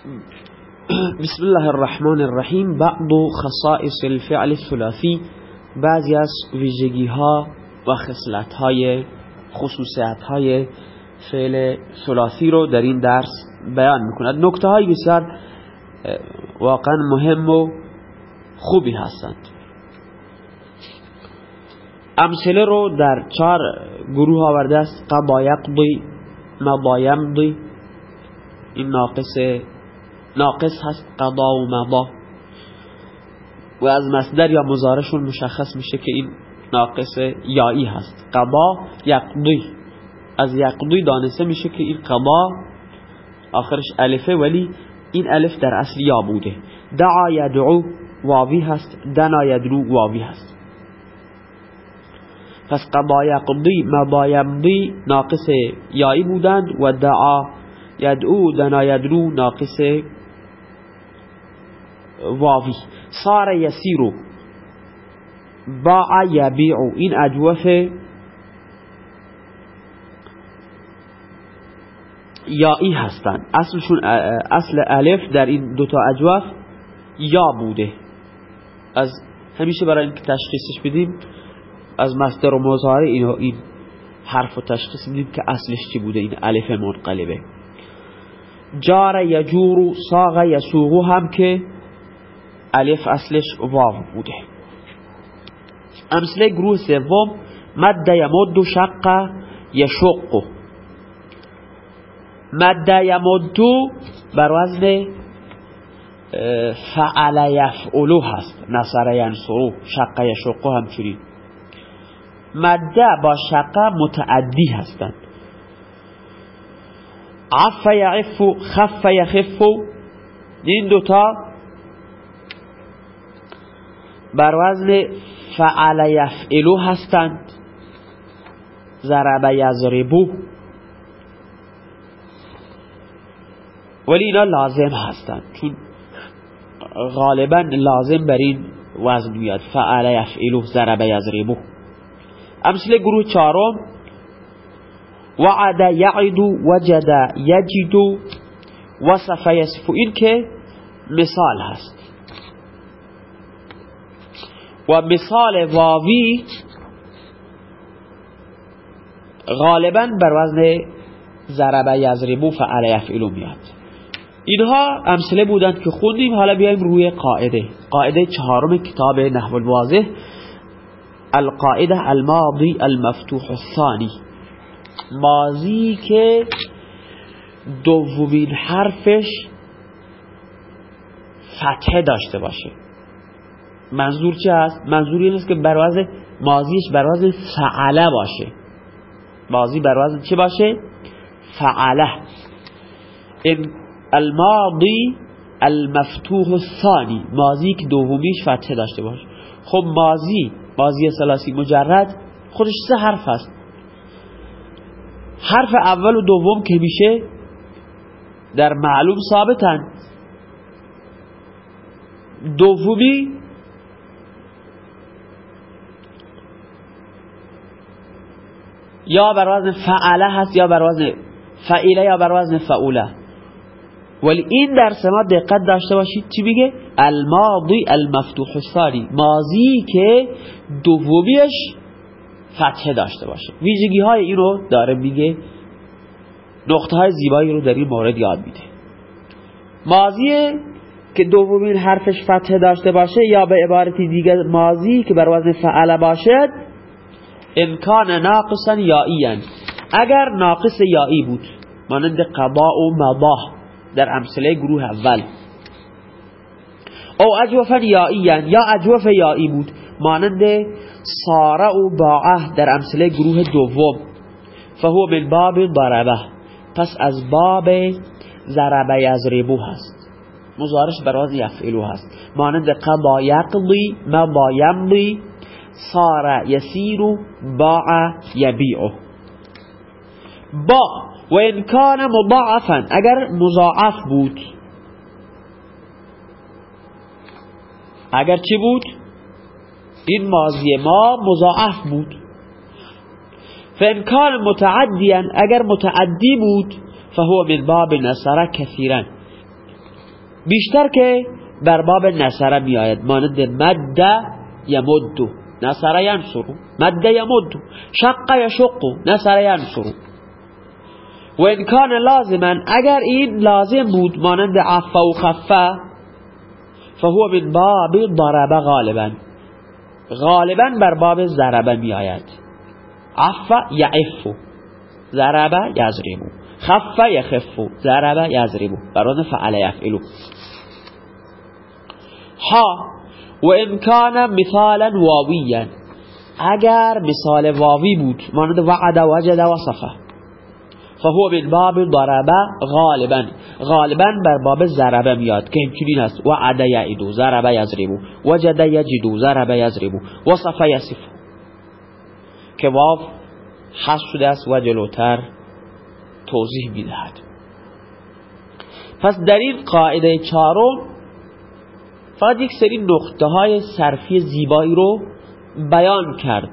بسم الله الرحمن الرحیم. بعض خصائص الفعل الثلاثی. بعضی از ویژگی ها و خصلت های خصوصیت های فعل ثلاثی رو در این درس بیان می‌کند. نکته های بسیار واقعا مهم و خوبی هستند. امثله رو در چهار گروه آورده است. قضا یقضی مضا یمضی این ناقص ناقص هست قضا و مضا. و از مصدر یا مزارشون مشخص میشه که این ناقص یایی هست. قضا یقضی. از یقضی دانسته میشه که این قضا آخرش الفه ولی این الف در اصل یا بوده. دعا یدعو واوی هست دنا یدرو واوی هست. پس قضا یقضی مضا یمضی ناقص یایی بودند و دعا یدعو دنا یدرو ناقص واوی صار یسیرو باع یبیعو این اجوف یایی هستند. اصلشون اصل الف در این دوتا اجواف یا بوده. از همیشه برای اینکه تشخیصش بدیم از مصدر و مضارع اینو این حرف و تشخیص بدیم که اصلش چی بوده. این الف منقلبه. جار یجور ساغ یسوغو هم که الف اصلش واو بوده. امثله گروه سوم مد یمد شق یشق. مد یمد بر وزن فعل یفعلو هست. نصر ینصرو شق یشق همچنین. مده با شقه متعدی هستند. عف یعف خف یخف. این دوتا بر وزن فعل یفعلو هستند. ضرب یضربو ولی اینا لازم هستند. چون غالبا لازم بر این وزن میاد. فعل یفعلو ضرب یضربو امثله گروه چهارم. وعد یعد وجد یجد وصف یصف. این که مثال هست. و مثال واوی غالبا بر وزن ضرب یضربو فعل یفعلو میاد. اینها امثله بودند که خوندیم. حالا بیایم روی قاعده. قاعده چهارم کتاب نحو الواضح. القاعده الماضی المفتوح الثانی. ماضی که دومین حرفش فتحه داشته باشه. منظور چه هست؟ منظور این است که برواز ماضیش برواز فعله باشه. ماضی برواز چه باشه؟ فعله. الماضی المفتوح الثانی. ماضی که دومیش فتحه داشته باشه. خب ماضی ماضی سلاسی مجرد خودش سه حرف هست حرف اول و دوم که میشه در معلوم ثابتن. دومی یا بر وزن فعله هست یا بر وزن فعیله یا بر وزن فعوله. ولی این درس ما دقت داشته باشید. چی میگه؟ الماضی المفتوح الثانی. ماضی که دومیش فتحه داشته باشه. ویژگی های این رو داره میگه. نقطه های زیبایی رو در این مورد یاد میده. ماضی که دومین حرفش فتحه داشته باشه یا به عبارتی دیگه ماضی که بر وزن فعل باشد امکان ناقصا یائیا اگر ناقص یائی بود مانند قضاء و مضا در امثله گروه اول. او اجوفا یائیا یا اجوف یائی بود مانند ساره و باعه در امثله گروه دوم. فهو من باب ضربه. پس از باب ضربه یضربو هست. مزارش براز یفعلو هست. مانند قضا یقضی مضا یمضی. صار یسیر باع با و ان کان مضاعفا اگر مضاعف بود. اگر چی بود؟ این ماضی ما مضاعف بود. فان کان متعدیا اگر متعدی بود فهو من باب نصره کثیرا بیشتر که بر باب نصره میآید. مانند مد یمد. نصره ینصر مد یمد شق یشق نصره ینصر و ان کان لازما اگر این لازم بود مانند عفا و خفه فهو من باب ضرب غالبا. غالبا بر باب ضربه می آید عفا یعفو ضربه یضربو. خفه یخفو ضربه یضربو. بران فعل یفعلو. ها و امکان مثالا واویا اگر مثال واوی بود مانند وعد وجد وصفه فهو من باب ضربه غالبا. غالبا بر باب ضربه میاد که همچنین است. وعد یعیدو ضربه یضربو وجد یجدو ضربه یضربو وصفه یصفو که واو حس شده است و جلوتر توضیح می‌دهد. پس در این قاعده چهارم فقط یک سری نقطه های صرفی زیبایی رو بیان کرد.